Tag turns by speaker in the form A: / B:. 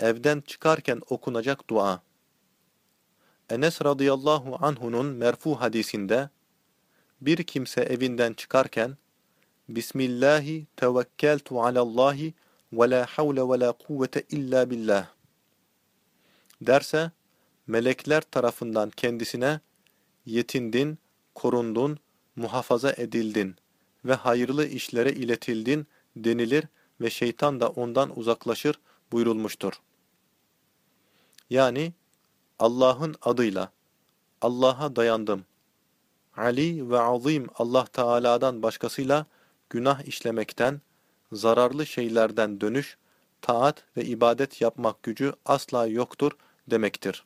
A: evden çıkarken okunacak dua. Enes radıyallahu anhunun merfu hadisinde bir kimse evinden çıkarken Bismillahi tevekkeltu alallahi ve la havle ve la kuvvete illa billah derse melekler tarafından kendisine yetindin, korundun, muhafaza edildin ve hayırlı işlere iletildin denilir ve şeytan da ondan uzaklaşır buyurulmuştur. Yani Allah'ın adıyla Allah'a dayandım. Ali ve azim Allah Teala'dan başkasıyla günah işlemekten, zararlı şeylerden dönüş, taat ve ibadet yapmak gücü asla yoktur demektir.